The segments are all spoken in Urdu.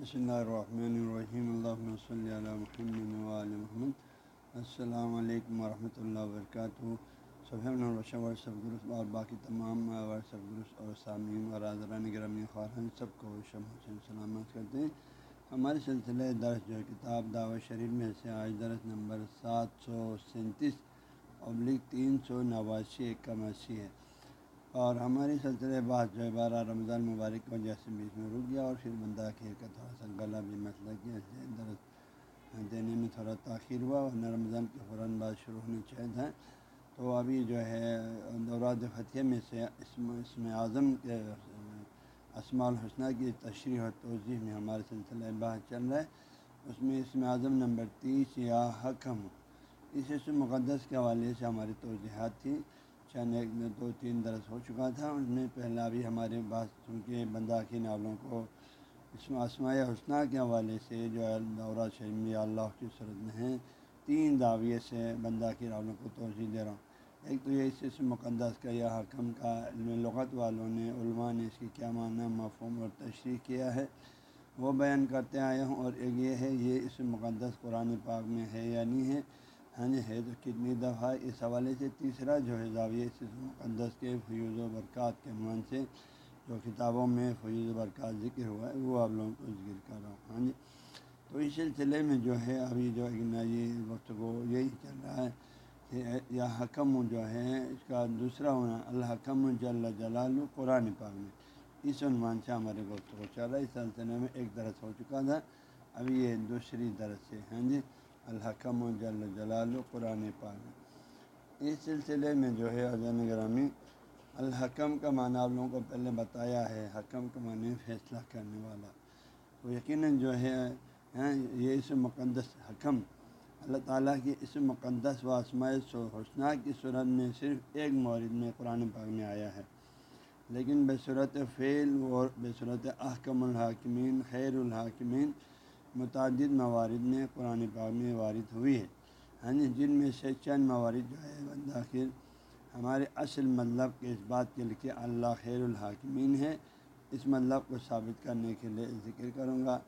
بسم اللہ الرحمن الرحیم اللہ صلی علی محمد السلام علیکم ورحمۃ اللہ وبرکاتہ صبح ورثہ گروپ اور باقی تمام ورثہ گروپ اور سامعین اور حاضران گرامی خارن سب کو شمع سلامت کرتے ہیں ہمارے سلسلے درس جو کتاب دعوت شریف میں سے آج درس نمبر سات سو سینتیس ابلک تین سو نواسی اکاسی ہے اور ہماری سلسلے بات جو ہے، بارہ رمضان مبارک کی وجہ سے بیچ میں رک گیا اور پھر بندہ کھیر کا تھوڑا سا گلا بھی مسئلہ کیا درد دینے میں تھوڑا تاخیر ہوا اور رمضان کے فوراً بعد شروع ہونے چاہیے تھا تو ابھی جو ہے دورات فتح میں سے اسم اسم اعظم کے اسماع الحسنہ کی تشریح و توضیح میں ہمارے سلسلہ بات چل رہا ہے۔ اس میں اسم اعظم نمبر تیس یا حکم۔ اس اسم مقدس کے حوالے سے ہماری توضیحات تھیں۔ چند ایک میں دو تین درس ہو چکا تھا، اس میں پہلا بھی ہمارے بات چونکہ بندہ کی ناولوں کو اس میں آسماء حسنہ کے حوالے سے جو ہے، دورہ شرمی اللہ کی صورت میں ہیں۔ تین دعویے سے بندہ کی ناولوں کو توجہ دے رہا ہوں۔ ایک تو یہ اس مقدس کا یا حکم کا علم لغت والوں نے، علماء نے اس کی کیا معنی، مفہوم اور تشریح کیا ہے۔ وہ بیان کرتے آئے ہوں اور ایک یہ ہے، یہ اس مقدس قرآن پاک میں ہے یا نہیں ہے۔ ہاں جی ہے تو کتنی دفعہ اس حوالے سے تیسرا جو ہے زاویہ مقدس کے فیوز و برکات کے عنوان سے جو کتابوں میں فیوز و برکات ذکر ہوا ہے، وہ آپ لوگوں کو ذکر کر رہا ہوں۔ ہاں جی۔ تو اس سلسلے میں جو ہے، ابھی جو ایک نئی وقت کو یہی چل رہا ہے کہ یا حکم جو ہے، اس کا دوسرا ہونا الحکم جل جلال قرآن پاک میں۔ اس عنوان سے ہمارے گفتگو چل رہا ہے۔ اس سلسلے میں ایک درس ہو چکا تھا، ابھی یہ دوسری درس ہے۔ ہاں جی۔ الحکم و جل جلال و قرآن پاک اس سلسلے میں جو ہے اذن گرامی الحکم کا معنی آپ لوگوں کو پہلے بتایا ہے، حکم کا معنی فیصلہ کرنے والا۔ تو یقیناً جو ہے ہاں، یہ اس مقدس حکم، اللہ تعالیٰ کی اس مقدس و و حسنہ کی صورت میں صرف ایک مورد میں قرآن پاک میں آیا ہے۔ لیکن بصورت فعل اور بصورت احکم الحاکمین، خیر الحاکمین متعدد موارد میں قرآن پاک میں وارد ہوئی ہے۔ ہاں جی جن میں سے چند موارد جو ہے داخل ہمارے اصل مطلب کے اس بات کے لکھے اللہ خیر الحاکمین ہے۔ اس مطلب کو ثابت کرنے کے لیے ذکر کروں گا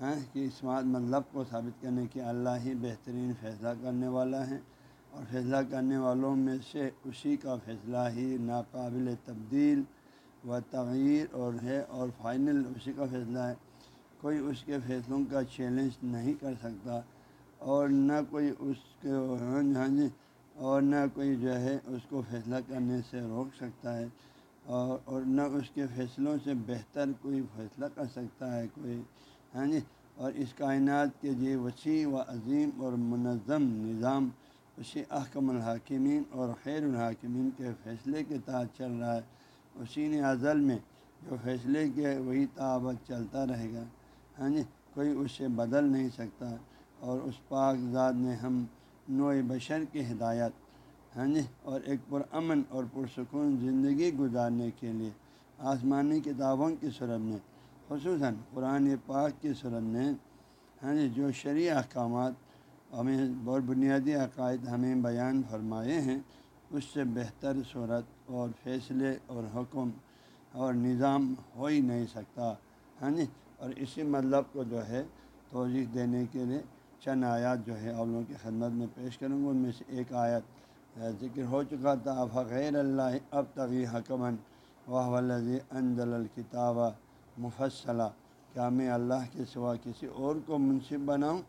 ہاں کہ اس مطلب کو ثابت کرنے کے اللہ ہی بہترین فیصلہ کرنے والا ہے۔ اور فیصلہ کرنے والوں میں سے اسی کا فیصلہ ہی ناقابل تبدیل و تغیر اور ہے، اور فائنل اسی کا فیصلہ ہے۔ کوئی اس کے فیصلوں کا چیلنج نہیں کر سکتا اور نہ کوئی اس کے ہاں جی, ہاں جی اور نہ کوئی جو ہے اس کو فیصلہ کرنے سے روک سکتا ہے اور اور نہ اس کے فیصلوں سے بہتر کوئی فیصلہ کر سکتا ہے کوئی ہاں جی؟ اور اس کائنات کے جی وسیع و عظیم اور منظم نظام، اسی احکم الحاکمین اور خیر الحاکمین کے فیصلے کے تحت چل رہا ہے۔ اسی نے ازل میں جو فیصلے کے وہی تعبت چلتا رہے گا۔ ہاں جی کوئی اس سے بدل نہیں سکتا اور اس پاک ذات نے ہم نوع بشر کی ہدایت ہاں جی اور ایک پرامن اور پرسکون زندگی گزارنے کے لیے آسمانی کتابوں کی صورت میں خصوصاً قرآن پاک کی صورت یعنی میں ہاں جی جو شرعی احکامات ہمیں بہت بنیادی عقائد ہمیں بیان فرمائے ہیں، اس سے بہتر صورت اور فیصلے اور حکم اور نظام ہو ہی نہیں سکتا ہاں جی اور اسی مطلب کو جو ہے توضیح دینے کے لیے چند آیات جو ہے لوگوں کی خدمت میں پیش کروں گا۔ ان میں سے ایک آیت ذکر ہو چکا تھا فغیر اللہ اب طوی حکمن واہ ولزی انزل الکتاب مفصلہ کیا میں اللہ کے سوا کسی اور کو منصف بناؤں؟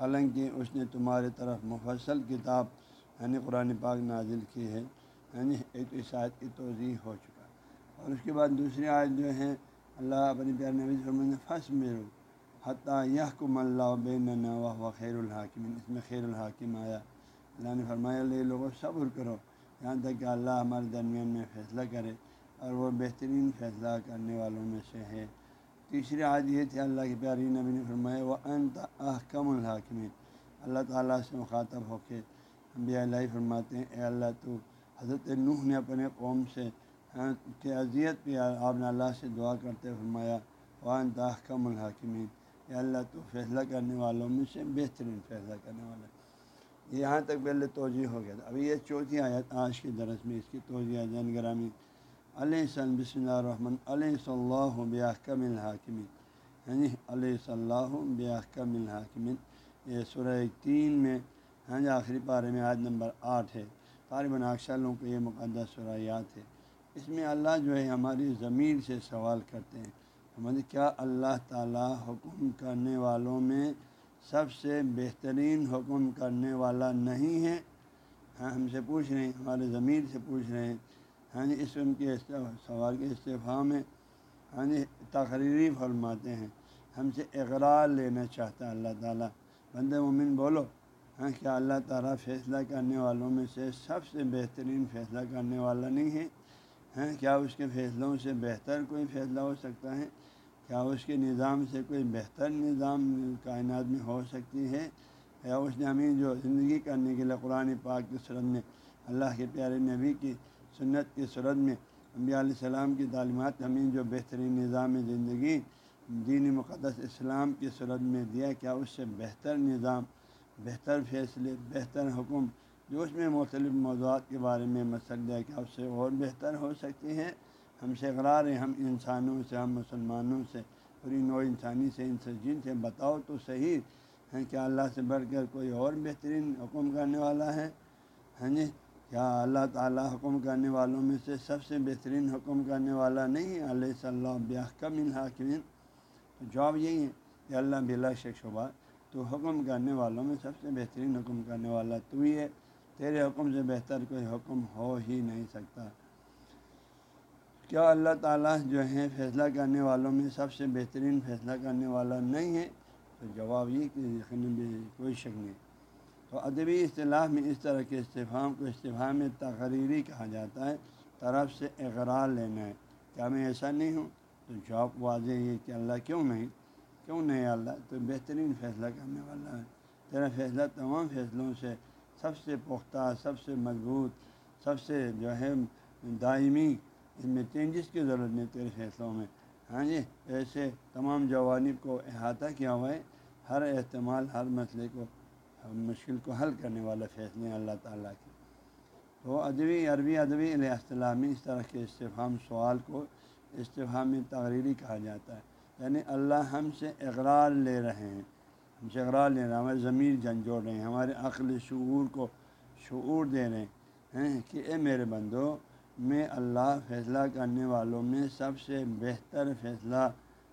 حالانکہ اس نے تمہارے طرف مفصل کتاب یعنی قرآن پاک نازل کی ہے یعنی ایک اس آیت کی توضیح ہو چکا۔ اور اس کے بعد دوسری آیت جو ہے اللہ اپنی پیار نبی فرمانے پھنس میرو حتیٰ یہ کم اللہ بین و خیر الحاکم اس میں خیر الحاکم آیا اللہ نے فرمایا، لے لوگوں صبر کرو۔ یہاں تک کہ اللہ ہمارے درمیان میں فیصلہ کرے اور وہ بہترین فیصلہ کرنے والوں میں سے ہے۔ تیسری آج یہ تھی، اللہ کی پیاری نبی نے فرمایا وہ انت احکم الحاکم اللہ تعالیٰ سے مخاطب ہو کے اللہ فرماتے ہیں، اے اللہ تو حضرت نوح نے اپنے قوم سے ہاں، کہ اذیت پہ آپ نے اللہ سے دعا کرتے فرمایا وان تحکم الحاکمین یا اللہ تو فیصلہ کرنے والوں میں سے بہترین فیصلہ کرنے والا یہاں تک پہلے توجہ ہو گیا تھا۔ ابھی یہ چوتھی آیت آج کی درس میں اس کی توجہ جین گرامی۔ علیہ السلام، بسم اللہ الرحمن، علیہ صلی اللہ بحکم الحاکمین۔ ہاں جی علیہ صلاح بحکم الحاکمن یہ سورہ تین میں ہاں جی آخری پارے میں آج نمبر آٹھ ہے۔ طالب ناکشالوں کو یہ مقدس سرایات ہے۔ اس میں اللہ جو ہے ہماری ضمیر سے سوال کرتے ہیں۔ ہمارے کیا اللہ تعالیٰ حکم کرنے والوں میں سب سے بہترین حکم کرنے والا نہیں ہے؟ ہاں ہم سے پوچھ رہے ہیں، ہمارے ضمیر سے پوچھ رہے ہیں۔ ہاں جی اس ان کے سوال کے استفاع میں ہاں جی تقریری فرماتے ہیں۔ ہم سے اقرار لینا چاہتا ہے اللہ تعالیٰ۔ بند مومن، بولو۔ ہاں کیا اللہ تعالیٰ فیصلہ کرنے والوں میں سے سب سے بہترین فیصلہ کرنے والا نہیں ہے؟ ہیں؟ کیا اس کے فیصلوں سے بہتر کوئی فیصلہ ہو سکتا ہے؟ کیا اس کے نظام سے کوئی بہتر نظام کائنات میں ہو سکتی ہے؟ یا اس نے ہمیں جو زندگی کرنے کے لیے قرآن پاک کی صورت میں، اللہ کے پیارے نبی کی سنت کی صورت میں، انبیاء علیہ السلام کی تعلیمات ہمیں جو بہترین نظام زندگی، دین مقدس اسلام کی صورت میں دیا، کیا اس سے بہتر نظام، بہتر فیصلے، بہتر حکم جو اس میں مختلف موضوعات کے بارے میں مسئلہ دیا کیا سے اور بہتر ہو سکتی ہے ہم سے اقرار ہیں، ہم انسانوں سے، ہم مسلمانوں سے پوری نو انسانی سے، ان سے جن سے بتاؤ تو صحیح ہے کیا اللہ سے بڑھ کر کوئی اور بہترین حکم کرنے والا ہے۔ ہاں جی؟ کیا اللہ تعالیٰ حکم کرنے والوں میں سے سب سے بہترین حکم کرنے والا نہیں ہے؟ علیہ صلی اللہ کم تو جواب یہی ہے کہ اللہ بلا شک شبہ تو حکم کرنے والوں میں سب سے بہترین حکم کرنے والا تو ہی ہے۔ تیرے حکم سے بہتر کوئی حکم ہو ہی نہیں سکتا۔ کیا اللہ تعالیٰ جو ہے فیصلہ کرنے والوں میں سب سے بہترین فیصلہ کرنے والا نہیں ہے؟ تو جواب یہ کہ بھی کوئی شک نہیں۔ تو ادبی اصطلاح میں اس طرح کے استفام کو استفام میں تقریری کہا جاتا ہے، طرف سے اقرار لینا ہے۔ کیا میں ایسا نہیں ہوں؟ تو جواب واضح یہ کہ اللہ کیوں نہیں؟ کیوں نہیں اللہ؟ تو بہترین فیصلہ کرنے والا ہے۔ تیرا فیصلہ تمام فیصلوں سے سب سے پختہ، سب سے مضبوط، سب سے جو ہے دائمی اس میں چینجز کی ضرورت نہیں تیرے فیصلوں میں۔ ہاں جی ایسے تمام جوانب کو احاطہ کیا ہوا ہے، ہر احتمال، ہر مسئلے کو مشکل کو حل کرنے والا فیصلے ہیں اللہ تعالیٰ کے۔ تو ادبی، عربی ادبی اصطلامی اس طرح کے استفام سوال کو استفامی تقریری کہا جاتا ہے۔ یعنی اللہ ہم سے اقرار لے رہے ہیں۔ ہم سے اقرار لے رہے ہیں ہمارے ضمیر جھنجھوڑ رہے ہیں، ہمارے عقل شعور کو شعور دے رہے ہیں کہ اے میرے بندو، میں اللہ فیصلہ کرنے والوں میں سب سے بہتر فیصلہ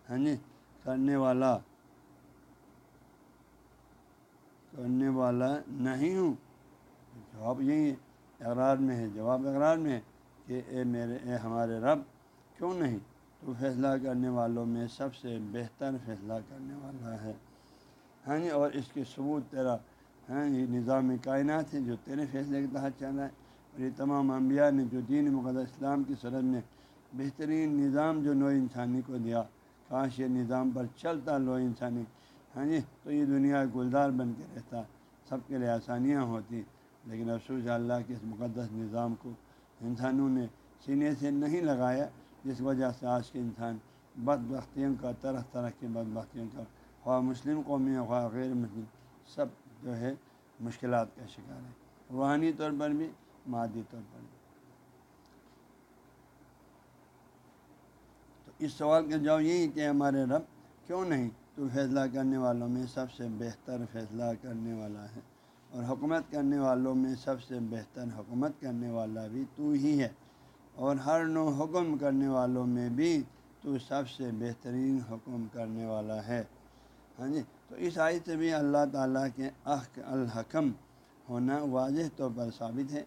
ہے جی کرنے والا کرنے والا نہیں ہوں۔ جواب یہی ہے، اقرار میں ہے، جواب اقرار میں ہے کہ اے میرے، اے ہمارے رب، کیوں نہیں؟ تو فیصلہ کرنے والوں میں سب سے بہتر فیصلہ کرنے والا ہے۔ ہاں جی اور اس کے ثبوت تیرا ہاں یہ نظام کائنات ہے جو تیرے فیصلے کے تحت چل رہا ہے، اور یہ تمام انبیاء نے جو دین مقدس اسلام کی صورت میں بہترین نظام جو نو انسانی کو دیا، کاش یہ نظام پر چلتا لو انسانی ہاں جی تو یہ دنیا گلدار بن کے رہتا، سب کے لیے آسانیاں ہوتی۔ لیکن افسوس اللہ کے اس مقدس نظام کو انسانوں نے سینے سے نہیں لگایا، جس وجہ سے آج کے انسان بد بختیوں کا، طرح طرح کی بد بختیوں کا خواہ مسلم قومی خواہ غیر مسلم سب جو ہے مشکلات کا شکار ہے۔ روحانی طور پر بھی، مادی طور پر بھی۔ تو اس سوال کا جواب یہی کہ ہمارے رب کیوں نہیں تو فیصلہ کرنے والوں میں سب سے بہتر فیصلہ کرنے والا ہے۔ اور حکومت کرنے والوں میں سب سے بہتر حکومت کرنے والا بھی تو ہی ہے۔ اور ہر نو حکم کرنے والوں میں بھی تو سب سے بہترین حکم کرنے والا ہے۔ ہاں جی تو اس آیت سے بھی اللہ تعالیٰ کے احق الحکم ہونا واضح طور پر ثابت ہے،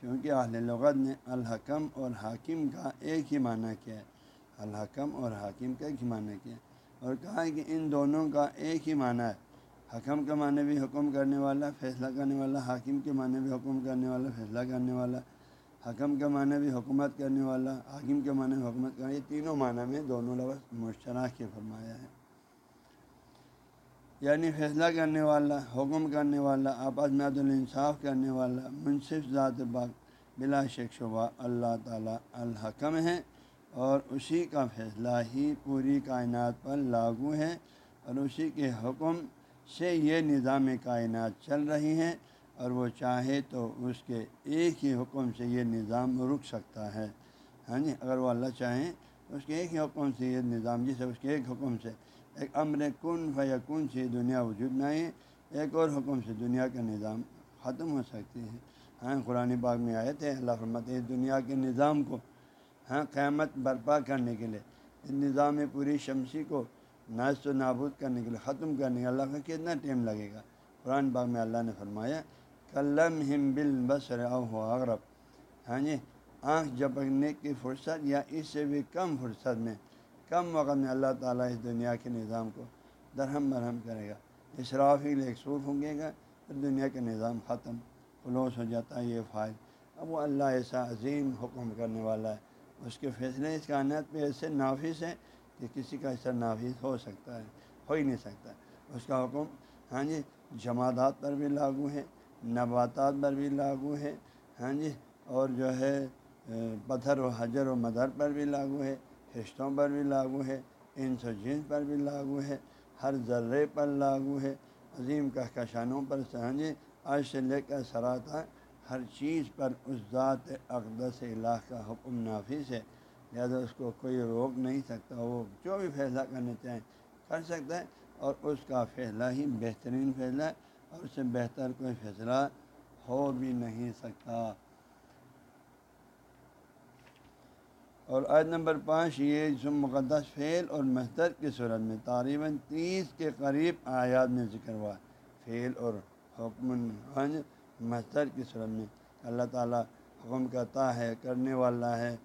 کیونکہ اہل لغت نے الحکم اور حاکم کا ایک ہی معنی کیا ہے۔ الحکم اور حاکم کا ایک ہی معنی کیا ہے۔ اور کہا ہے کہ ان دونوں کا ایک ہی معنی ہے۔ حکم کا معنی بھی حکم کرنے والا، فیصلہ کرنے والا، حاکم کے معنی بھی حکم کرنے والا، فیصلہ کرنے والا، حکم کا معنی بھی حکومت کرنے والا، حاکم کے معنی بھی حکومت کرنے یہ تینوں معنی میں دونوں لفظ مشترک کے فرمایا ہے۔ یعنی فیصلہ کرنے والا، حکم کرنے والا، آپس میں عدل انصاف کرنے والا، منصف ذات باغ بلا شک شبہ اللہ تعالیٰ الحکم ہے اور اسی کا فیصلہ ہی پوری کائنات پر لاگو ہے اور اسی کے حکم سے یہ نظام کائنات چل رہی ہیں اور وہ چاہے تو اس کے ایک ہی حکم سے یہ نظام رک سکتا ہے۔ ہاں جی اگر وہ اللہ چاہیں اس کے ایک ہی حکم سے یہ نظام، جسے اس کے ایک حکم سے ایک امر کن فیکن سے دنیا وجود میں آئی ایک اور حکم سے دنیا کا نظام ختم ہو سکتی ہے ہاں قرآن باغ میں آئے تھے اللہ فرمت اس دنیا کے نظام کو ہاں قیامت برپا کرنے کے لیے، اس نظام پوری شمسی کو ناست و نابود کرنے کے لیے، ختم کرنے کے اللہ کا کتنا ٹائم لگے گا؟ قرآن باغ میں اللہ نے فرمایا، کلم ہم بل بس ہو اغرب۔ ہاں جی آنکھ جھپکنے کی فرصت یا اس سے بھی کم فرصت میں کم وقت میں اللہ تعالیٰ اس دنیا کے نظام کو درہم برہم کرے گا۔ اسرافیل ایک سور پھونکے گا پھر دنیا کا نظام ختم کلوس ہو جاتا ہے یہ فائل۔ اب وہ اللہ ایسا عظیم حکم کرنے والا ہے۔ اس کے فیصلے، اس کائنات پہ ایسے نافذ ہے کہ کسی کا ایسا نافذ ہو سکتا ہے، ہو ہی نہیں سکتا۔ اس کا حکم ہاں جی جماعت پر بھی لاگو ہے نباتات پر بھی لاگو ہے ہاں جی اور جو ہے پتھر و حجر و مدر پر بھی لاگو ہے۔ رشتوں پر بھی لاگو ہے انس و جنس پر بھی لاگو ہے، ہر ذرے پر لاگو ہے۔ عظیم کہکشانوں پر سہنجے آج سے لے کر سراتا ہر چیز پر اس ذات اقدس الہ کا حکم نافذ ہے۔ لہٰذا اس کو کوئی روک نہیں سکتا، وہ جو بھی فیصلہ کرنا چاہیں کر سکتا ہے اور اس کا فیصلہ ہی بہترین فیصلہ ہے اور اس سے بہتر کوئی فیصلہ ہو بھی نہیں سکتا۔ اور عید نمبر پانچ، یہ جسم مقدس فعل اور مصدر کی صورت میں تقریباً تیس کے قریب آیات میں ذکر ہوا۔ فعل اور حکم مصدر کی صورت میں۔ اللہ تعالیٰ حکم کرتا ہے، کرنے والا ہے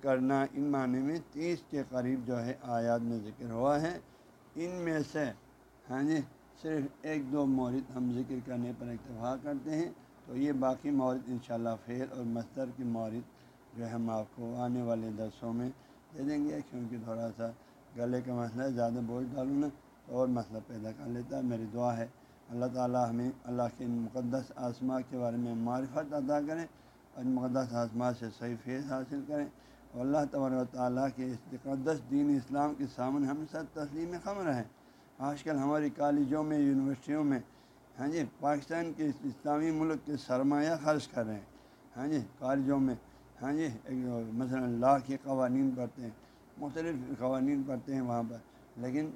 کرنا ان معنی میں تیس کے قریب جو ہے آیات میں ذکر ہوا ہے۔ ان میں سے ہاں جی صرف ایک دو مورد ہم ذکر کرنے پر اتفاق کرتے ہیں۔ تو یہ باقی مورد انشاءاللہ شاء فعل اور مصدر کی مورد جو ہے ہم آپ کو آنے والے درسوں میں دے دیں گے، کیونکہ تھوڑا سا گلے کا مسئلہ زیادہ بوجھ ڈالوں نا اور مسئلہ پیدا کر لیتا ہے، میری دعا ہے۔ اللہ تعالیٰ ہمیں، اللہ کے مقدس آسما کے بارے میں معرفت ادا کریں اور مقدس آسما سے صحیح فیض حاصل کریں۔ اور اللہ تبار و تعالیٰ کے اس مقدس دین اسلام کے سامنے ہم سب تسلیم خم رہیں آج کل ہماری کالجوں میں، یونیورسٹیوں میں ہاں جی پاکستان کے اسلامی ملک کے سرمایہ خرچ کر رہے ہیں۔ ہاں جی کالجوں میں ہاں جی مثلاً لا کے قوانین پڑھتے ہیں، مختلف قوانین پڑھتے ہیں وہاں پر، لیکن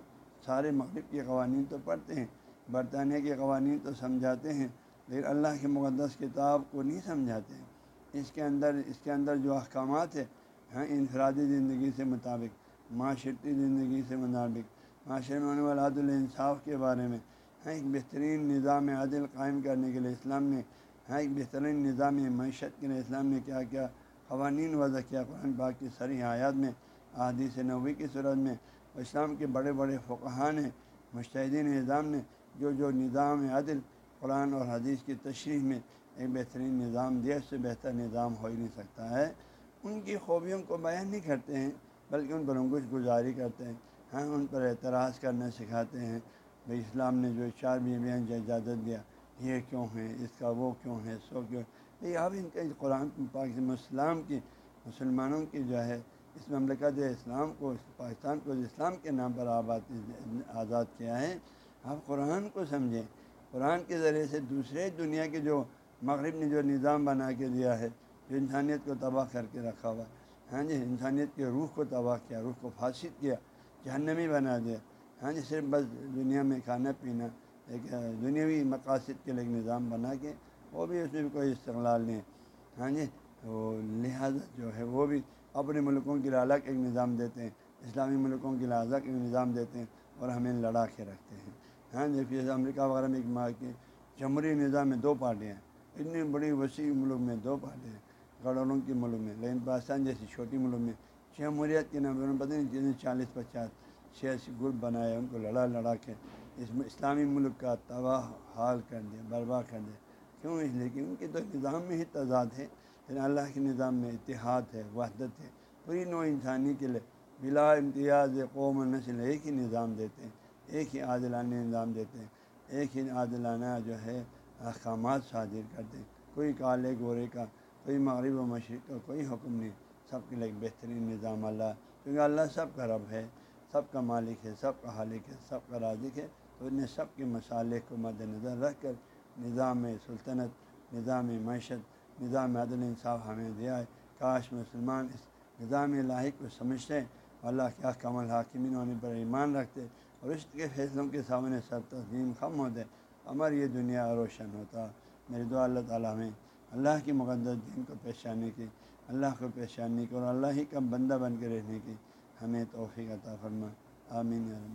سارے مغرب کے قوانین تو پڑھتے ہیں، برطانیہ کے قوانین تو سمجھاتے ہیں، لیکن اللہ کے مقدس کتاب کو نہیں سمجھاتے ہیں۔ اس کے اندر، اس کے اندر جو احکامات ہے ہاں انفرادی زندگی سے مطابق، معاشرتی زندگی سے مطابق، معاشرے میں ہونے والا عدل انصاف کے بارے میں ہاں ایک بہترین نظام عدل قائم کرنے کے لیے اسلام نے ہاں ایک بہترین نظام معیشت کے لیے اسلام نے کیا کیا قوانین وضع کیا قرآن پاک کی سری آیات میں، احادیث نوی کی صورت میں اسلام کے بڑے بڑے فقہ نے مشتحدین نظام نے جو جو نظام عدل قرآن اور حدیث کی تشریح میں ایک بہترین نظام دیا، اس سے بہتر نظام ہو ہی نہیں سکتا ہے۔ ان کی خوبیوں کو بیان نہیں کرتے ہیں، بلکہ ان پر انگوش گزاری کرتے ہیں۔ ہاں ان پر اعتراض کرنا سکھاتے ہیں۔ بھائی اسلام نے جو چار بیویاں اجازت دیا یہ کیوں ہے اس کا وہ کیوں ہے سو کیوں یہ اب ان کا قرآن پاک اسلام کی، مسلمانوں کی جو ہے، اس مملکت اسلام کو پاکستان کو اسلام کے نام پر آباد، آزاد کیا ہے۔ آپ قرآن کو سمجھیں۔ قرآن کے ذریعے سے دوسرے دنیا کے جو مغرب نے جو نظام بنا کے دیا ہے، جو انسانیت کو تباہ کر کے رکھا ہوا ہاں جی انسانیت کے روح کو تباہ کیا، روح کو فاسد کیا، جہنمی بنا دیا۔ ہاں جی صرف بس دنیا میں کھانا پینا ایک دنیاوی مقاصد کے لیے ایک نظام بنا کے وہ بھی اس میں بھی کوئی استقلال نہیں ہاں جی؟ وہ لہٰذا جو ہے وہ بھی اپنے ملکوں کے لیے الگ ایک نظام دیتے ہیں، اسلامی ملکوں کے لیے الگ ایک نظام دیتے ہیں اور ہمیں لڑا کے رکھتے ہیں۔ ہاں جی؟ امریکہ وغیرہ میں ایک ماں کے جمہوری نظام میں دو پارٹیاں ہیں۔ اتنی بڑی وسیع ملک میں دو پارٹیاں ہیں کروڑوں کے ملک میں، لیکن پاکستان جیسی چھوٹی ملک میں جمہوریت کے نام پتہ نہیں جتنے چالیس پچاس سیاسی گروپ بنائے، ان کو لڑا لڑا کے اس اسلامی ملک کا تباہ حال کر دیا برباد کر دیا کیوں؟ اس لیے کہ ان کے تو نظام میں ہی تضاد ہے لیکن یعنی اللہ کے نظام میں اتحاد ہے، وحدت ہے۔ پوری نو انسانی کے لیے بلا امتیاز قوم و نسل ایک ہی نظام دیتے ہیں، ایک ہی عادلانہ نظام دیتے ہیں، ایک ہی عادلانہ جو ہے احکامات صادر کرتے ہیں۔ کوئی کالے گورے کا، کوئی مغرب و مشرق کا، کوئی حکم نہیں۔ سب کے لیے ایک بہترین نظام اللہ۔ کیونکہ اللہ سب کا رب ہے، سب کا مالک ہے، سب کا حالک ہے، سب کا رازق ہے۔ تو انہیں سب کے مسالے کو مد نظر رکھ کر نظام سلطنت، نظام معیشت، نظام عدل انصاف ہمیں دیا ہے۔ کاش مسلمان اس نظام لاحق کو سمجھتے اللہ کیا کمل حاکمین ہونے پر ایمان رکھتے اور اس کے فیصلوں کے سامنے سب تسلیم خم ہوتے۔ ہماری یہ دنیا روشن ہوتا۔ میرے دعا اللہ تعالیٰ میں اللہ کی مقدس دین کو پیشانی کی، اللہ کو پیشانی کی اور اللہ ہی کا بندہ بن کے رہنے کی ہمیں توفیق عطا فرما۔ آمین